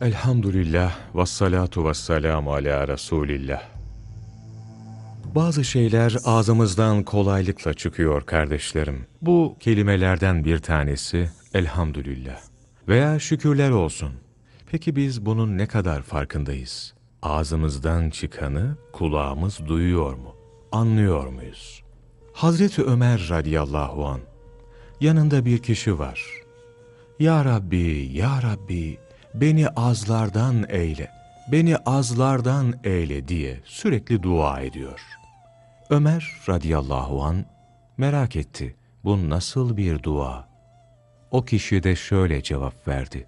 Elhamdülillah ve salatu ve selamu ala Resulillah. Bazı şeyler ağzımızdan kolaylıkla çıkıyor kardeşlerim. Bu kelimelerden bir tanesi elhamdülillah veya şükürler olsun. Peki biz bunun ne kadar farkındayız? Ağzımızdan çıkanı kulağımız duyuyor mu? Anlıyor muyuz? Hazreti Ömer radıyallahu an yanında bir kişi var. Ya Rabbi, Ya Rabbi, beni azlardan eyle, beni azlardan eyle diye sürekli dua ediyor. Ömer radıyallahu an merak etti. Bu nasıl bir dua? O kişi de şöyle cevap verdi.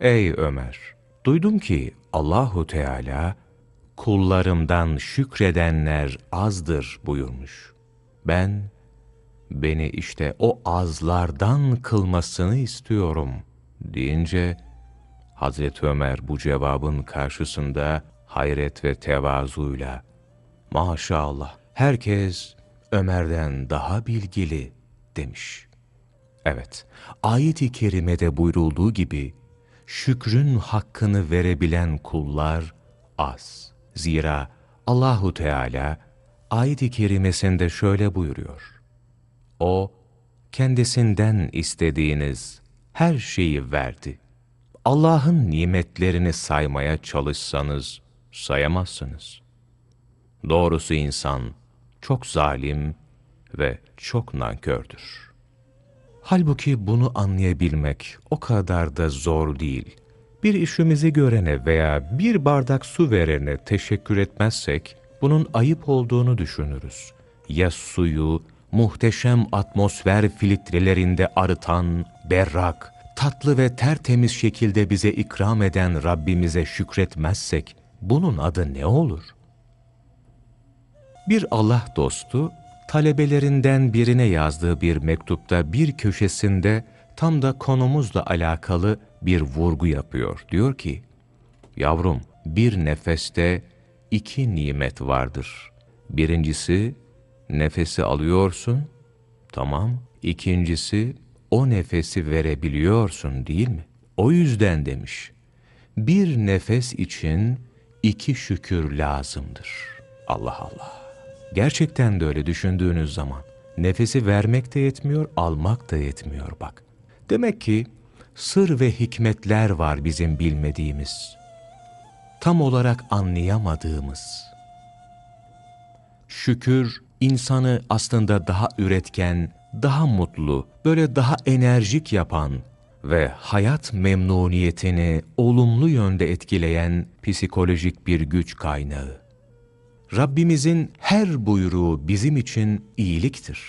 Ey Ömer! Duydum ki Allahu Teala kullarımdan şükredenler azdır buyurmuş. Ben beni işte o azlardan kılmasını istiyorum deyince Hazreti Ömer bu cevabın karşısında hayret ve tevazuyla maşallah herkes Ömer'den daha bilgili demiş. Evet, ayet-i kerimede buyurulduğu gibi şükrün hakkını verebilen kullar az. Zira Allahu Teala ayet-i kerimesinde şöyle buyuruyor. O, kendisinden istediğiniz her şeyi verdi. Allah'ın nimetlerini saymaya çalışsanız sayamazsınız. Doğrusu insan çok zalim ve çok nankördür. Halbuki bunu anlayabilmek o kadar da zor değil. Bir işimizi görene veya bir bardak su verene teşekkür etmezsek, bunun ayıp olduğunu düşünürüz. Ya suyu muhteşem atmosfer filtrelerinde arıtan, berrak, tatlı ve tertemiz şekilde bize ikram eden Rabbimize şükretmezsek, bunun adı ne olur? Bir Allah dostu, talebelerinden birine yazdığı bir mektupta bir köşesinde tam da konumuzla alakalı bir vurgu yapıyor. Diyor ki, Yavrum, bir nefeste iki nimet vardır. Birincisi, nefesi alıyorsun, tamam. İkincisi, o nefesi verebiliyorsun değil mi? O yüzden demiş, bir nefes için iki şükür lazımdır. Allah Allah. Gerçekten de öyle düşündüğünüz zaman. Nefesi vermek de yetmiyor, almak da yetmiyor bak. Demek ki sır ve hikmetler var bizim bilmediğimiz. Tam olarak anlayamadığımız. Şükür insanı aslında daha üretken, daha mutlu, böyle daha enerjik yapan ve hayat memnuniyetini olumlu yönde etkileyen psikolojik bir güç kaynağı. Rabbimizin her buyruğu bizim için iyiliktir.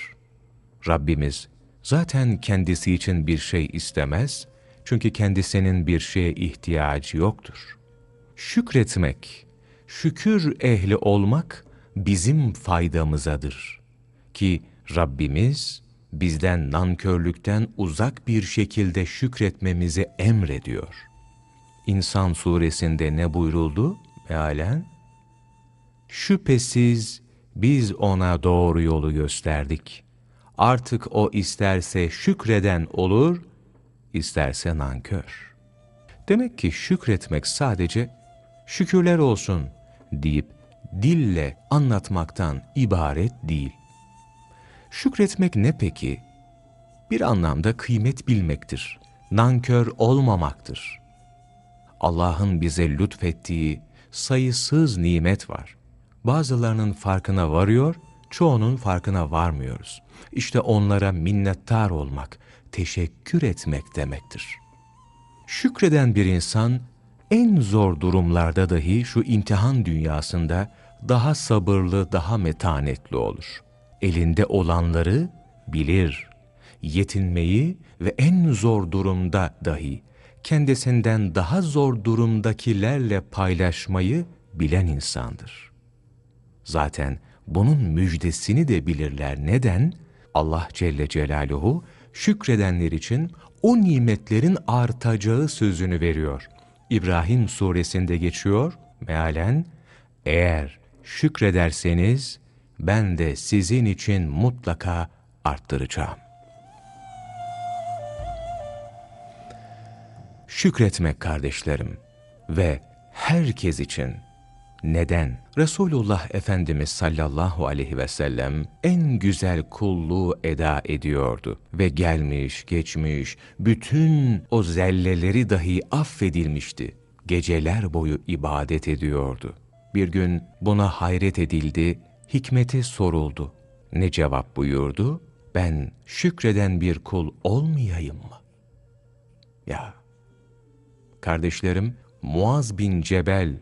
Rabbimiz zaten kendisi için bir şey istemez, çünkü kendisinin bir şeye ihtiyacı yoktur. Şükretmek, şükür ehli olmak bizim faydamızadır. Ki Rabbimiz bizden nankörlükten uzak bir şekilde şükretmemizi emrediyor. İnsan suresinde ne buyuruldu mealen? Şüphesiz biz ona doğru yolu gösterdik. Artık o isterse şükreden olur, isterse nankör. Demek ki şükretmek sadece şükürler olsun deyip dille anlatmaktan ibaret değil. Şükretmek ne peki? Bir anlamda kıymet bilmektir. Nankör olmamaktır. Allah'ın bize lütfettiği sayısız nimet var. Bazılarının farkına varıyor, çoğunun farkına varmıyoruz. İşte onlara minnettar olmak, teşekkür etmek demektir. Şükreden bir insan, en zor durumlarda dahi şu imtihan dünyasında daha sabırlı, daha metanetli olur. Elinde olanları bilir, yetinmeyi ve en zor durumda dahi kendisinden daha zor durumdakilerle paylaşmayı bilen insandır. Zaten bunun müjdesini de bilirler. Neden? Allah Celle Celaluhu şükredenler için o nimetlerin artacağı sözünü veriyor. İbrahim suresinde geçiyor mealen eğer şükrederseniz ben de sizin için mutlaka arttıracağım. Şükretmek kardeşlerim, ve herkes için. Neden? Resulullah Efendimiz sallallahu aleyhi ve sellem en güzel kulluğu eda ediyordu ve gelmiş geçmiş bütün o zelleleri dahi affedilmişti. Geceler boyu ibadet ediyordu. Bir gün buna hayret edildi, hikmeti soruldu. Ne cevap buyurdu? Ben şükreden bir kul olmayayım mı? Ya, kardeşlerim, Muaz bin Cebel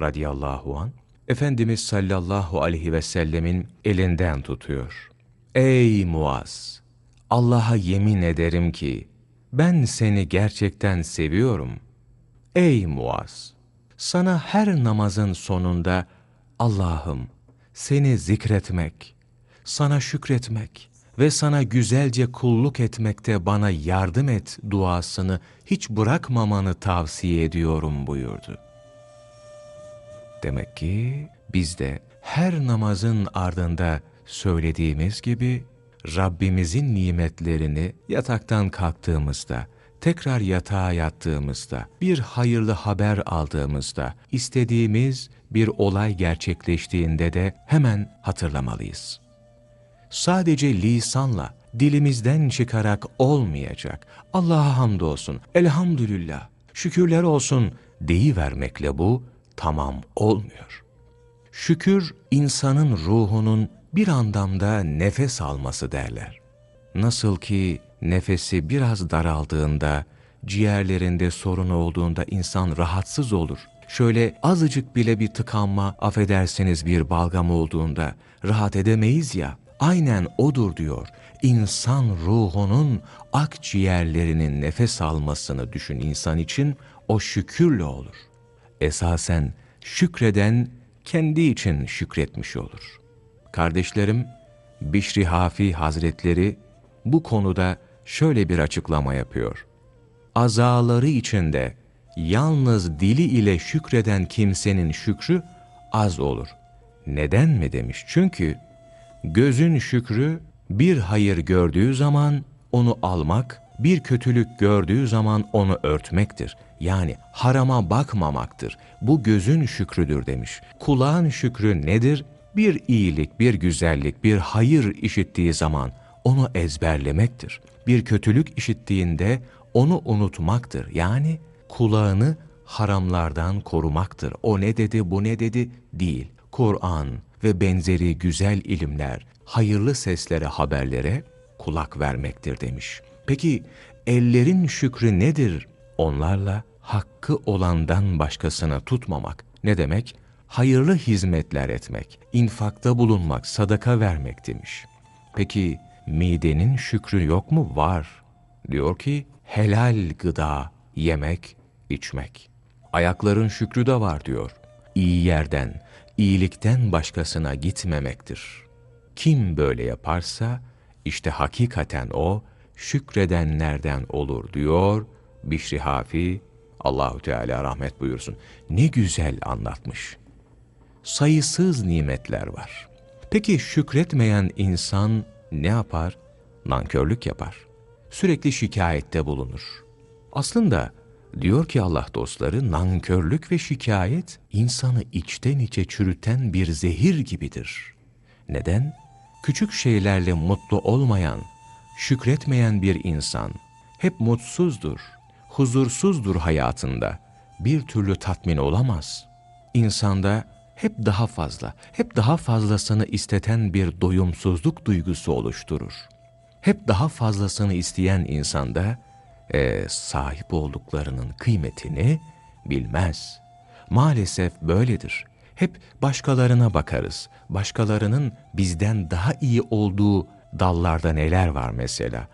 radıyallahu an Efendimiz sallallahu aleyhi ve sellemin elinden tutuyor. Ey Muaz! Allah'a yemin ederim ki ben seni gerçekten seviyorum. Ey Muaz! Sana her namazın sonunda Allah'ım seni zikretmek, sana şükretmek ve sana güzelce kulluk etmekte bana yardım et duasını hiç bırakmamanı tavsiye ediyorum buyurdu. Demek ki biz de her namazın ardında söylediğimiz gibi Rabbimizin nimetlerini yataktan kalktığımızda, tekrar yatağa yattığımızda, bir hayırlı haber aldığımızda, istediğimiz bir olay gerçekleştiğinde de hemen hatırlamalıyız. Sadece lisanla, dilimizden çıkarak olmayacak. Allah'a hamdolsun, elhamdülillah, şükürler olsun deyivermekle bu tamam olmuyor. Şükür insanın ruhunun bir anlamda nefes alması derler. Nasıl ki nefesi biraz daraldığında, ciğerlerinde sorun olduğunda insan rahatsız olur. Şöyle azıcık bile bir tıkanma, affedersiniz bir balgam olduğunda rahat edemeyiz ya. Aynen odur diyor. İnsan ruhunun akciğerlerinin nefes almasını düşün insan için o şükürle olur. Esasen şükreden kendi için şükretmiş olur. Kardeşlerim, Bişri Hafi Hazretleri bu konuda şöyle bir açıklama yapıyor. Azaları içinde yalnız dili ile şükreden kimsenin şükrü az olur. Neden mi demiş? Çünkü gözün şükrü bir hayır gördüğü zaman onu almak, bir kötülük gördüğü zaman onu örtmektir. Yani harama bakmamaktır. Bu gözün şükrüdür demiş. Kulağın şükrü nedir? Bir iyilik, bir güzellik, bir hayır işittiği zaman onu ezberlemektir. Bir kötülük işittiğinde onu unutmaktır. Yani kulağını haramlardan korumaktır. O ne dedi, bu ne dedi değil. Kur'an ve benzeri güzel ilimler, hayırlı seslere, haberlere kulak vermektir demiş. Peki ellerin şükrü nedir? Onlarla hakkı olandan başkasına tutmamak. Ne demek? Hayırlı hizmetler etmek, infakta bulunmak, sadaka vermek demiş. Peki midenin şükrü yok mu? Var. Diyor ki helal gıda yemek, içmek. Ayakların şükrü de var diyor. İyi yerden, iyilikten başkasına gitmemektir. Kim böyle yaparsa işte hakikaten o şükredenlerden olur diyor Bişri Hafi Allahu Teala rahmet buyursun. Ne güzel anlatmış. Sayısız nimetler var. Peki şükretmeyen insan ne yapar? Nankörlük yapar. Sürekli şikayette bulunur. Aslında diyor ki Allah dostları nankörlük ve şikayet insanı içten içe çürüten bir zehir gibidir. Neden? Küçük şeylerle mutlu olmayan, şükretmeyen bir insan hep mutsuzdur, huzursuzdur hayatında. Bir türlü tatmin olamaz. İnsanda hep daha fazla, hep daha fazlasını isteten bir doyumsuzluk duygusu oluşturur. Hep daha fazlasını isteyen insanda e, sahip olduklarının kıymetini bilmez. Maalesef böyledir. Hep başkalarına bakarız. Başkalarının bizden daha iyi olduğu dallarda neler var mesela?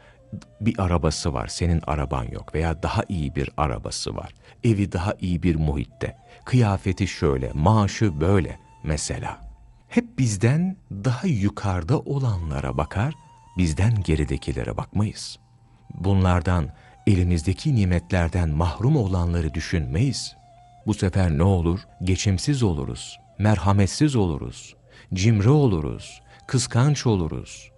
Bir arabası var, senin araban yok veya daha iyi bir arabası var. Evi daha iyi bir muhitte. Kıyafeti şöyle, maaşı böyle mesela. Hep bizden daha yukarıda olanlara bakar, bizden geridekilere bakmayız. Bunlardan, elimizdeki nimetlerden mahrum olanları düşünmeyiz. Bu sefer ne olur? Geçimsiz oluruz, merhametsiz oluruz, cimri oluruz, kıskanç oluruz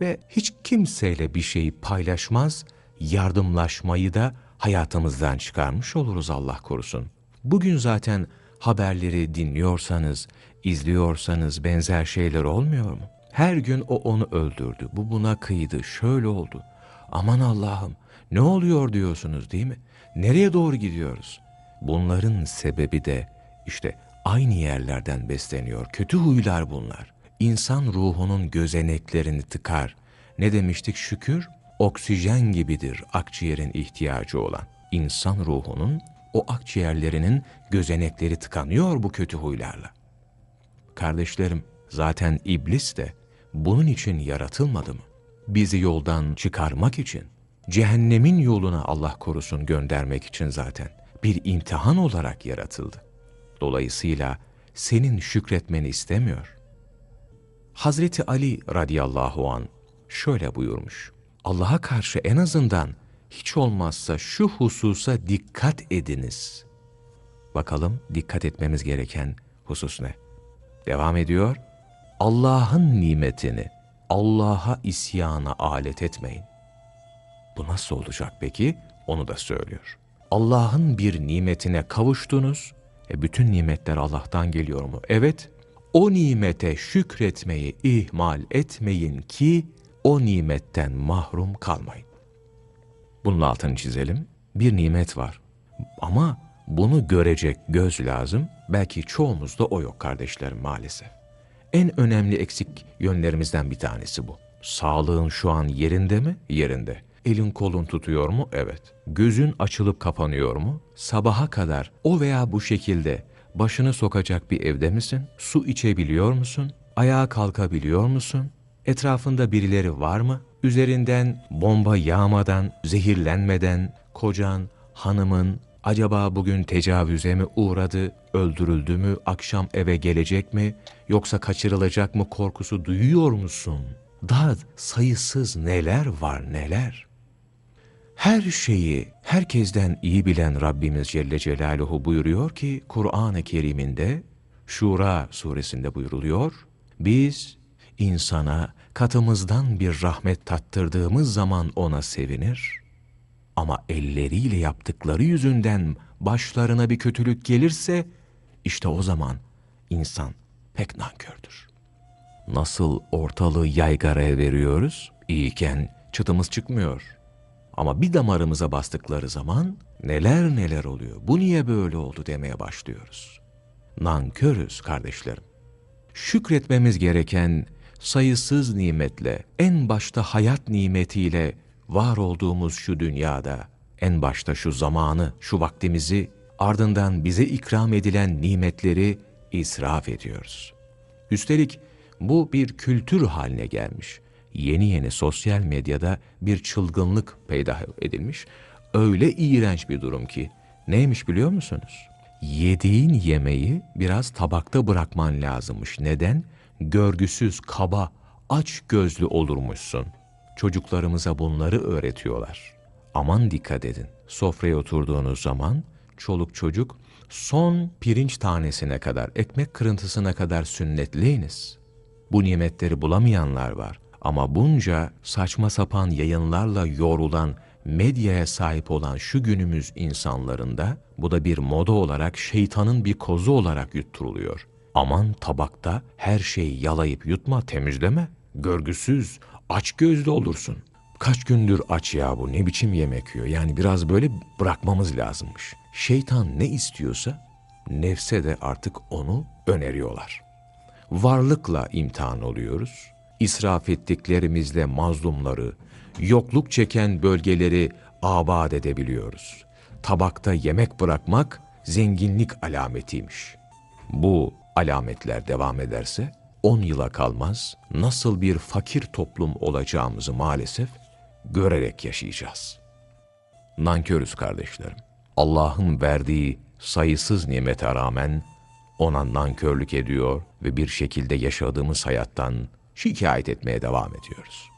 ve hiç kimseyle bir şeyi paylaşmaz, yardımlaşmayı da hayatımızdan çıkarmış oluruz Allah korusun. Bugün zaten haberleri dinliyorsanız, izliyorsanız benzer şeyler olmuyor mu? Her gün o onu öldürdü, bu buna kıydı, şöyle oldu. Aman Allah'ım ne oluyor diyorsunuz değil mi? Nereye doğru gidiyoruz? Bunların sebebi de işte aynı yerlerden besleniyor. Kötü huylar bunlar. İnsan ruhunun gözeneklerini tıkar. Ne demiştik şükür? Oksijen gibidir akciğerin ihtiyacı olan. İnsan ruhunun o akciğerlerinin gözenekleri tıkanıyor bu kötü huylarla. Kardeşlerim, zaten iblis de bunun için yaratılmadı mı? Bizi yoldan çıkarmak için, cehennemin yoluna Allah korusun göndermek için zaten bir imtihan olarak yaratıldı. Dolayısıyla senin şükretmeni istemiyor. Hazreti Ali radıyallahu an şöyle buyurmuş. Allah'a karşı en azından hiç olmazsa şu hususa dikkat ediniz. Bakalım dikkat etmemiz gereken husus ne? Devam ediyor. Allah'ın nimetini Allah'a isyana alet etmeyin. Bu nasıl olacak peki? Onu da söylüyor. Allah'ın bir nimetine kavuştunuz. E bütün nimetler Allah'tan geliyor mu? Evet. O nimete şükretmeyi ihmal etmeyin ki o nimetten mahrum kalmayın. Bunun altını çizelim. Bir nimet var. Ama bunu görecek göz lazım. Belki çoğumuzda o yok kardeşlerim maalesef. En önemli eksik yönlerimizden bir tanesi bu. Sağlığın şu an yerinde mi? Yerinde. Elin kolun tutuyor mu? Evet. Gözün açılıp kapanıyor mu? Sabaha kadar o veya bu şekilde başını sokacak bir evde misin? Su içebiliyor musun? Ayağa kalkabiliyor musun? Etrafında birileri var mı? Üzerinden bomba yağmadan, zehirlenmeden kocan, hanımın acaba bugün tecavüze mi uğradı, öldürüldü mü, akşam eve gelecek mi, yoksa kaçırılacak mı korkusu duyuyor musun? Daha sayısız neler var neler. Her şeyi herkesten iyi bilen Rabbimiz Celle Celaluhu buyuruyor ki Kur'an-ı Kerim'inde Şura suresinde buyuruluyor. Biz insana katımızdan bir rahmet tattırdığımız zaman ona sevinir. Ama elleriyle yaptıkları yüzünden başlarına bir kötülük gelirse işte o zaman insan pek nankördür. Nasıl ortalığı yaygaraya veriyoruz? İyiyken çıtımız çıkmıyor. Ama bir damarımıza bastıkları zaman neler neler oluyor. Bu niye böyle oldu demeye başlıyoruz. Nankörüz kardeşlerim. Şükretmemiz gereken sayısız nimetle, en başta hayat nimetiyle var olduğumuz şu dünyada, en başta şu zamanı, şu vaktimizi, ardından bize ikram edilen nimetleri israf ediyoruz. Üstelik bu bir kültür haline gelmiş. Yeni yeni sosyal medyada bir çılgınlık peydah edilmiş. Öyle iğrenç bir durum ki. Neymiş biliyor musunuz? Yediğin yemeği biraz tabakta bırakman lazımmış. Neden? Görgüsüz, kaba, aç gözlü olurmuşsun. Çocuklarımıza bunları öğretiyorlar. Aman dikkat edin. Sofraya oturduğunuz zaman çoluk çocuk son pirinç tanesine kadar, ekmek kırıntısına kadar sünnetleyiniz. Bu nimetleri bulamayanlar var. Ama bunca saçma sapan yayınlarla yorulan, medyaya sahip olan şu günümüz insanlarında bu da bir moda olarak şeytanın bir kozu olarak yutturuluyor. Aman tabakta her şeyi yalayıp yutma, temizleme. Görgüsüz, aç gözlü olursun. Kaç gündür aç ya bu ne biçim yemek yiyor. Yani biraz böyle bırakmamız lazımmış. Şeytan ne istiyorsa nefse de artık onu öneriyorlar. Varlıkla imtihan oluyoruz. İsraf ettiklerimizle mazlumları, yokluk çeken bölgeleri abad edebiliyoruz. Tabakta yemek bırakmak zenginlik alametiymiş. Bu alametler devam ederse 10 yıla kalmaz nasıl bir fakir toplum olacağımızı maalesef görerek yaşayacağız. Nankörüz kardeşlerim. Allah'ın verdiği sayısız nimete rağmen ona nankörlük ediyor ve bir şekilde yaşadığımız hayattan şikayet etmeye devam ediyoruz.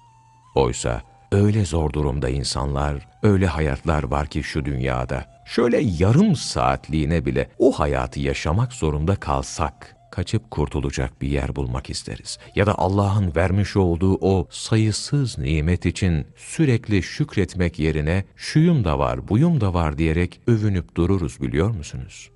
Oysa öyle zor durumda insanlar, öyle hayatlar var ki şu dünyada şöyle yarım saatliğine bile o hayatı yaşamak zorunda kalsak, kaçıp kurtulacak bir yer bulmak isteriz. Ya da Allah'ın vermiş olduğu o sayısız nimet için sürekli şükretmek yerine şuyum da var, buyum da var diyerek övünüp dururuz biliyor musunuz?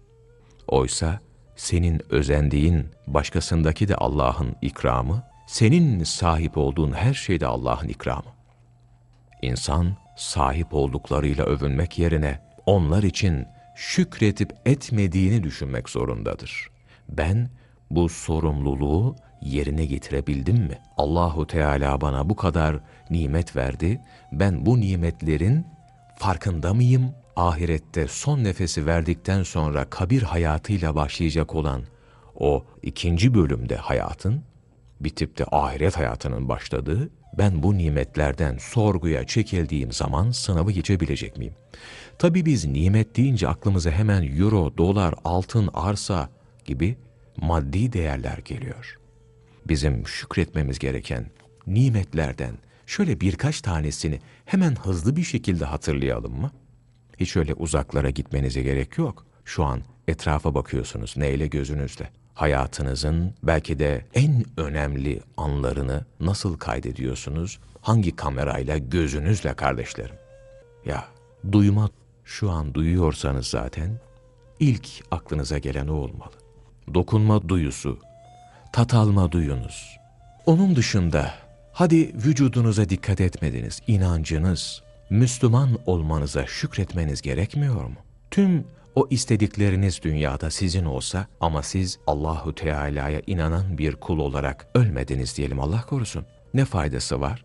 Oysa senin özendiğin başkasındaki de Allah'ın ikramı, senin sahip olduğun her şey de Allah'ın ikramı. İnsan sahip olduklarıyla övünmek yerine onlar için şükredip etmediğini düşünmek zorundadır. Ben bu sorumluluğu yerine getirebildim mi? Allahu Teala bana bu kadar nimet verdi. Ben bu nimetlerin farkında mıyım? Ahirette son nefesi verdikten sonra kabir hayatıyla başlayacak olan o ikinci bölümde hayatın, bitip de ahiret hayatının başladığı, ben bu nimetlerden sorguya çekildiğim zaman sınavı geçebilecek miyim? Tabi biz nimet deyince aklımıza hemen euro, dolar, altın, arsa gibi maddi değerler geliyor. Bizim şükretmemiz gereken nimetlerden şöyle birkaç tanesini hemen hızlı bir şekilde hatırlayalım mı? Hiç öyle uzaklara gitmenize gerek yok. Şu an etrafa bakıyorsunuz neyle gözünüzle. Hayatınızın belki de en önemli anlarını nasıl kaydediyorsunuz? Hangi kamerayla, gözünüzle kardeşlerim? Ya duyma şu an duyuyorsanız zaten ilk aklınıza gelen o olmalı. Dokunma duyusu, tat alma duyunuz. Onun dışında hadi vücudunuza dikkat etmediniz, inancınız, Müslüman olmanıza şükretmeniz gerekmiyor mu? Tüm o istedikleriniz dünyada sizin olsa ama siz Allahu Teala'ya inanan bir kul olarak ölmediniz diyelim Allah korusun. Ne faydası var?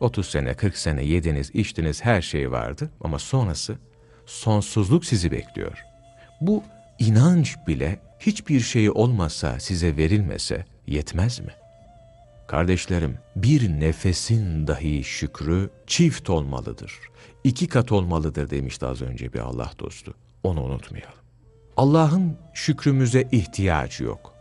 30 sene, 40 sene yediniz, içtiniz, her şey vardı ama sonrası sonsuzluk sizi bekliyor. Bu inanç bile hiçbir şey olmasa, size verilmese yetmez mi? Kardeşlerim, bir nefesin dahi şükrü çift olmalıdır. İki kat olmalıdır demişti az önce bir Allah dostu. Onu unutmayalım. Allah'ın şükrümüze ihtiyacı yok.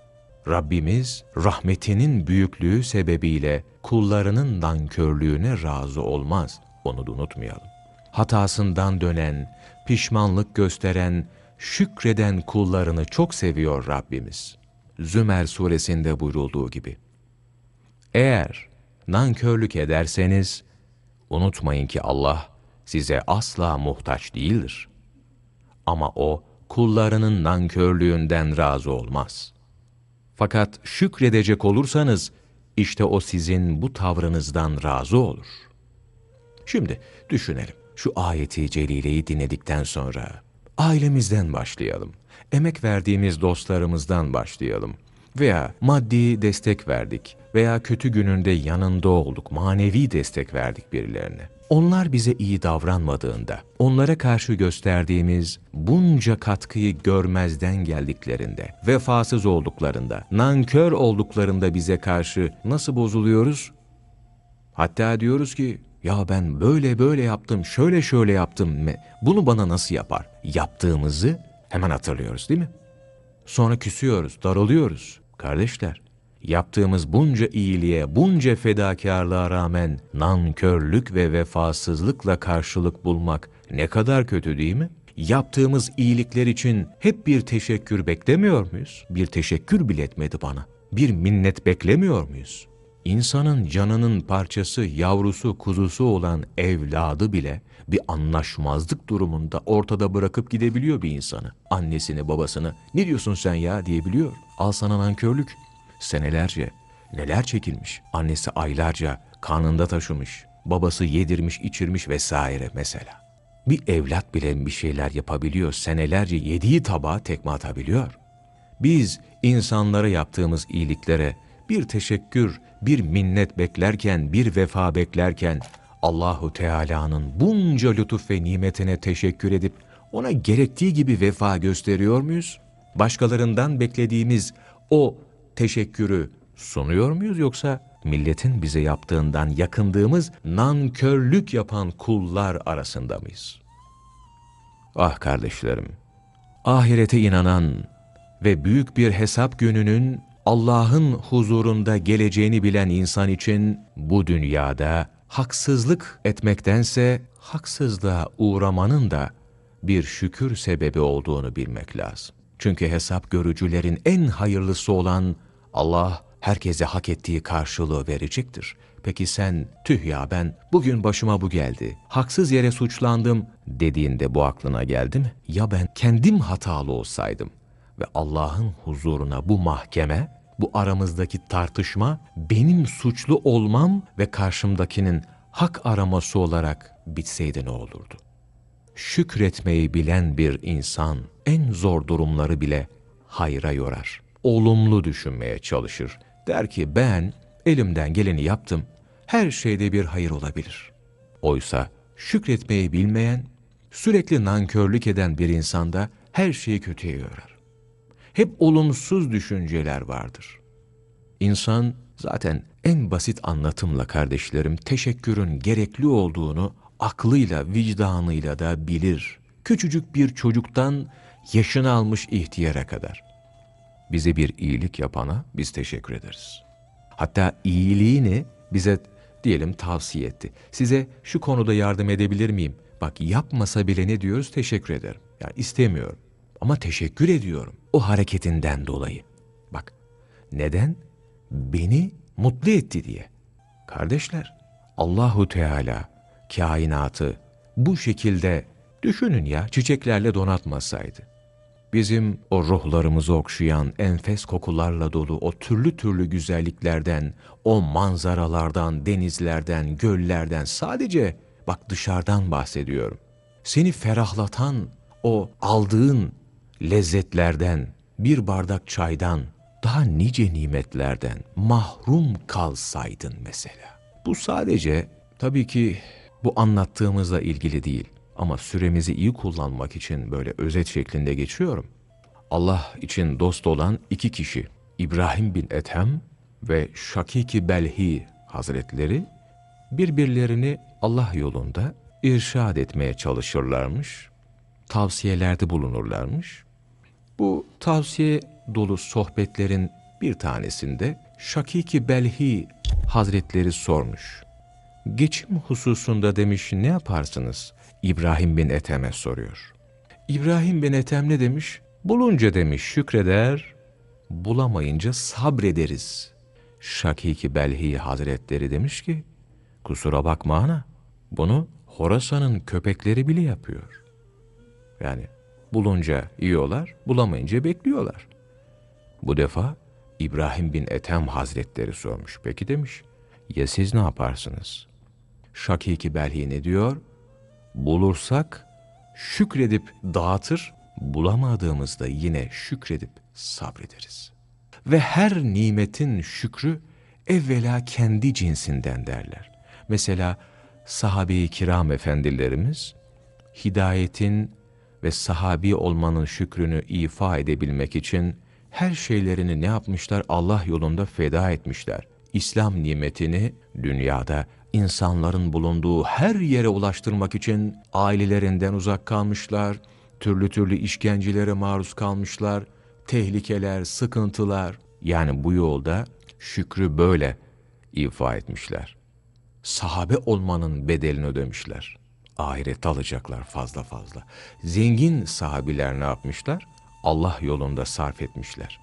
Rabbimiz rahmetinin büyüklüğü sebebiyle kullarının nankörlüğüne razı olmaz. Onu da unutmayalım. Hatasından dönen, pişmanlık gösteren, şükreden kullarını çok seviyor Rabbimiz. Zümer suresinde buyrulduğu gibi. Eğer nankörlük ederseniz, unutmayın ki Allah size asla muhtaç değildir. Ama O, kullarının nankörlüğünden razı olmaz. Fakat şükredecek olursanız, işte O sizin bu tavrınızdan razı olur. Şimdi düşünelim, şu ayeti celileyi dinledikten sonra, ailemizden başlayalım, emek verdiğimiz dostlarımızdan başlayalım veya maddi destek verdik veya kötü gününde yanında olduk, manevi destek verdik birilerine. Onlar bize iyi davranmadığında, onlara karşı gösterdiğimiz bunca katkıyı görmezden geldiklerinde, vefasız olduklarında, nankör olduklarında bize karşı nasıl bozuluyoruz? Hatta diyoruz ki, ya ben böyle böyle yaptım, şöyle şöyle yaptım, bunu bana nasıl yapar? Yaptığımızı hemen hatırlıyoruz değil mi? Sonra küsüyoruz, daralıyoruz. Kardeşler, yaptığımız bunca iyiliğe, bunca fedakarlığa rağmen nankörlük ve vefasızlıkla karşılık bulmak ne kadar kötü değil mi? Yaptığımız iyilikler için hep bir teşekkür beklemiyor muyuz? Bir teşekkür bile etmedi bana. Bir minnet beklemiyor muyuz? İnsanın canının parçası, yavrusu, kuzusu olan evladı bile bir anlaşmazlık durumunda ortada bırakıp gidebiliyor bir insanı. Annesini, babasını ne diyorsun sen ya diyebiliyor. Al sana nankörlük. Senelerce neler çekilmiş. Annesi aylarca kanında taşımış. Babası yedirmiş, içirmiş vesaire mesela. Bir evlat bile bir şeyler yapabiliyor. Senelerce yediği tabağa tekme atabiliyor. Biz insanlara yaptığımız iyiliklere bir teşekkür, bir minnet beklerken, bir vefa beklerken Allahu Teala'nın bunca lütuf ve nimetine teşekkür edip ona gerektiği gibi vefa gösteriyor muyuz? Başkalarından beklediğimiz o teşekkürü sunuyor muyuz yoksa milletin bize yaptığından yakındığımız nankörlük yapan kullar arasında mıyız? Ah kardeşlerim, ahirete inanan ve büyük bir hesap gününün Allah'ın huzurunda geleceğini bilen insan için bu dünyada haksızlık etmektense haksızlığa uğramanın da bir şükür sebebi olduğunu bilmek lazım. Çünkü hesap görücülerin en hayırlısı olan Allah herkese hak ettiği karşılığı verecektir. Peki sen tüh ya ben bugün başıma bu geldi, haksız yere suçlandım dediğinde bu aklına geldi mi? Ya ben kendim hatalı olsaydım, ve Allah'ın huzuruna bu mahkeme, bu aramızdaki tartışma benim suçlu olmam ve karşımdakinin hak araması olarak bitseydi ne olurdu? Şükretmeyi bilen bir insan en zor durumları bile hayra yorar. Olumlu düşünmeye çalışır. Der ki ben elimden geleni yaptım. Her şeyde bir hayır olabilir. Oysa şükretmeyi bilmeyen, sürekli nankörlük eden bir insanda her şeyi kötüye yorar. Hep olumsuz düşünceler vardır. İnsan zaten en basit anlatımla kardeşlerim teşekkürün gerekli olduğunu aklıyla, vicdanıyla da bilir. Küçücük bir çocuktan yaşını almış ihtiyara kadar. Bize bir iyilik yapana biz teşekkür ederiz. Hatta iyiliğini bize diyelim tavsiye etti. Size şu konuda yardım edebilir miyim? Bak yapmasa bile ne diyoruz? Teşekkür ederim. Yani istemiyorum. Ama teşekkür ediyorum. O hareketinden dolayı. Bak neden? Beni mutlu etti diye. Kardeşler Allahu Teala kainatı bu şekilde düşünün ya çiçeklerle donatmasaydı. Bizim o ruhlarımızı okşayan enfes kokularla dolu o türlü türlü güzelliklerden, o manzaralardan, denizlerden, göllerden sadece bak dışarıdan bahsediyorum. Seni ferahlatan o aldığın lezzetlerden, bir bardak çaydan, daha nice nimetlerden mahrum kalsaydın mesela. Bu sadece tabii ki bu anlattığımızla ilgili değil ama süremizi iyi kullanmak için böyle özet şeklinde geçiyorum. Allah için dost olan iki kişi İbrahim bin Ethem ve Şakiki Belhi Hazretleri birbirlerini Allah yolunda irşad etmeye çalışırlarmış, tavsiyelerde bulunurlarmış. Bu tavsiye dolu sohbetlerin bir tanesinde Şakiki Belhi Hazretleri sormuş. Geçim hususunda demiş ne yaparsınız? İbrahim bin Ethem'e soruyor. İbrahim bin Ethem ne demiş? Bulunca demiş şükreder, bulamayınca sabrederiz. Şakiki Belhi Hazretleri demiş ki, kusura bakma ana, bunu Horasan'ın köpekleri bile yapıyor. Yani bulunca yiyorlar, bulamayınca bekliyorlar. Bu defa İbrahim bin Ethem Hazretleri sormuş. Peki demiş, ya siz ne yaparsınız? Şakiki Belhi ne diyor? Bulursak şükredip dağıtır, bulamadığımızda yine şükredip sabrederiz. Ve her nimetin şükrü evvela kendi cinsinden derler. Mesela sahabe-i kiram efendilerimiz hidayetin ve sahabi olmanın şükrünü ifa edebilmek için her şeylerini ne yapmışlar? Allah yolunda feda etmişler. İslam nimetini dünyada insanların bulunduğu her yere ulaştırmak için ailelerinden uzak kalmışlar, türlü türlü işkencelere maruz kalmışlar, tehlikeler, sıkıntılar. Yani bu yolda şükrü böyle ifa etmişler. Sahabe olmanın bedelini ödemişler. Ahirette alacaklar fazla fazla. Zengin sahabiler ne yapmışlar? Allah yolunda sarf etmişler.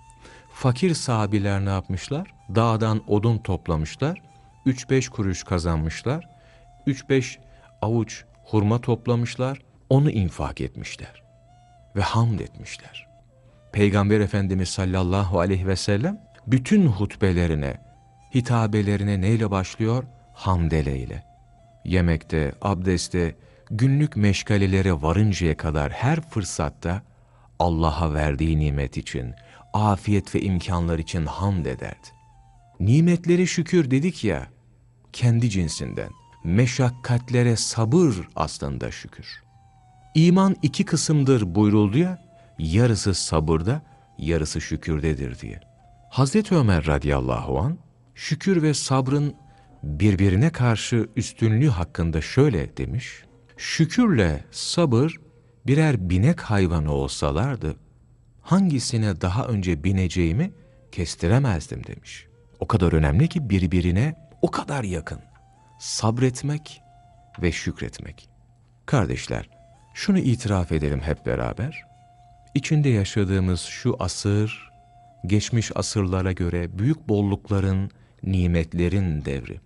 Fakir sahabiler ne yapmışlar? Dağdan odun toplamışlar, 3-5 kuruş kazanmışlar, 3-5 avuç hurma toplamışlar, onu infak etmişler ve hamd etmişler. Peygamber Efendimiz sallallahu aleyhi ve sellem bütün hutbelerine, hitabelerine neyle başlıyor? Hamdele ile. Yemekte, abdestte, günlük meşgalelere varıncaya kadar her fırsatta Allah'a verdiği nimet için, afiyet ve imkanlar için hamd ederdi. Nimetleri şükür dedik ya, kendi cinsinden. Meşakkatlere sabır aslında şükür. İman iki kısımdır buyuruldu ya, yarısı sabırda, yarısı şükürdedir diye. Hazreti Ömer radıyallahu an şükür ve sabrın birbirine karşı üstünlüğü hakkında şöyle demiş. Şükürle sabır birer binek hayvanı olsalardı, hangisine daha önce bineceğimi kestiremezdim demiş. O kadar önemli ki birbirine o kadar yakın. Sabretmek ve şükretmek. Kardeşler, şunu itiraf edelim hep beraber. İçinde yaşadığımız şu asır, geçmiş asırlara göre büyük bollukların, nimetlerin devri.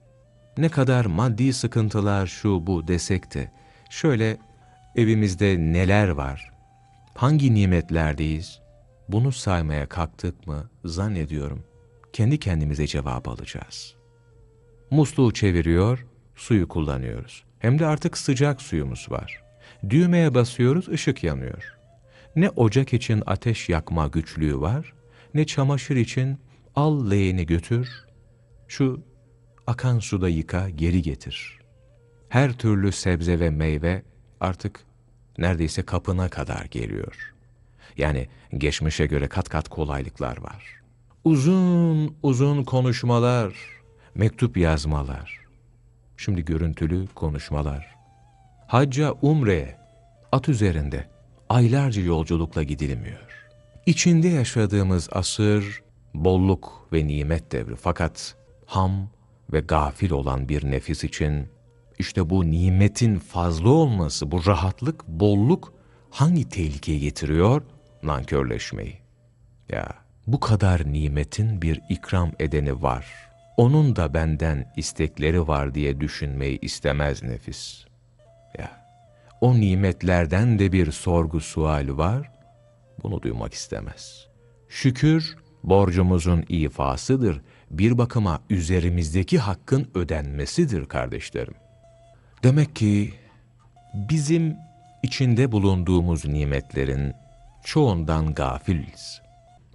Ne kadar maddi sıkıntılar şu bu desek de, şöyle evimizde neler var, hangi nimetlerdeyiz, bunu saymaya kalktık mı zannediyorum kendi kendimize cevap alacağız. Musluğu çeviriyor, suyu kullanıyoruz. Hem de artık sıcak suyumuz var. Düğmeye basıyoruz, ışık yanıyor. Ne ocak için ateş yakma güçlüğü var, ne çamaşır için al leğeni götür, şu akan suda yıka, geri getir. Her türlü sebze ve meyve artık neredeyse kapına kadar geliyor. Yani geçmişe göre kat kat kolaylıklar var. Uzun uzun konuşmalar, mektup yazmalar, şimdi görüntülü konuşmalar. Hacca, umreye, at üzerinde aylarca yolculukla gidilmiyor. İçinde yaşadığımız asır bolluk ve nimet devri fakat ham ve gafil olan bir nefis için işte bu nimetin fazla olması, bu rahatlık, bolluk hangi tehlikeyi getiriyor? Nankörleşmeyi. Ya bu kadar nimetin bir ikram edeni var. Onun da benden istekleri var diye düşünmeyi istemez nefis. Ya o nimetlerden de bir sorgu sual var. Bunu duymak istemez. Şükür borcumuzun ifasıdır. Bir bakıma üzerimizdeki hakkın ödenmesidir kardeşlerim. Demek ki bizim içinde bulunduğumuz nimetlerin çoğundan gafiliz.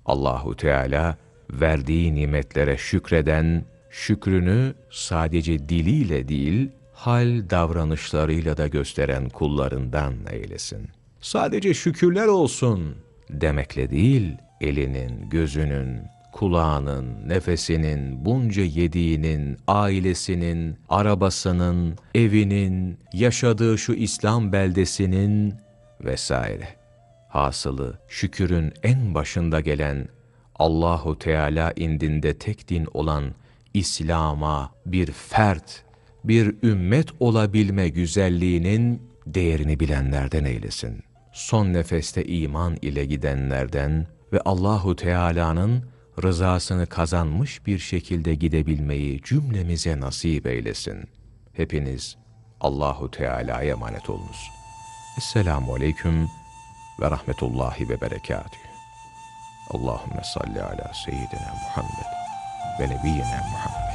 Allahu Teala verdiği nimetlere şükreden, şükrünü sadece diliyle değil, hal davranışlarıyla da gösteren kullarından eylesin. Sadece şükürler olsun demekle değil, elinin, gözünün, kulağının, nefesinin, bunca yediğinin, ailesinin, arabasının, evinin, yaşadığı şu İslam beldesinin vesaire. Hasılı şükürün en başında gelen Allahu Teala indinde tek din olan İslam'a bir fert, bir ümmet olabilme güzelliğinin değerini bilenlerden eylesin. Son nefeste iman ile gidenlerden ve Allahu Teala'nın rızasını kazanmış bir şekilde gidebilmeyi cümlemize nasip eylesin. Hepiniz Allahu Teala'ya emanet olunuz. Esselamu Aleyküm ve Rahmetullahi ve Berekatühü. Allahümme salli ala seyyidina Muhammed ve nebiyyina Muhammed.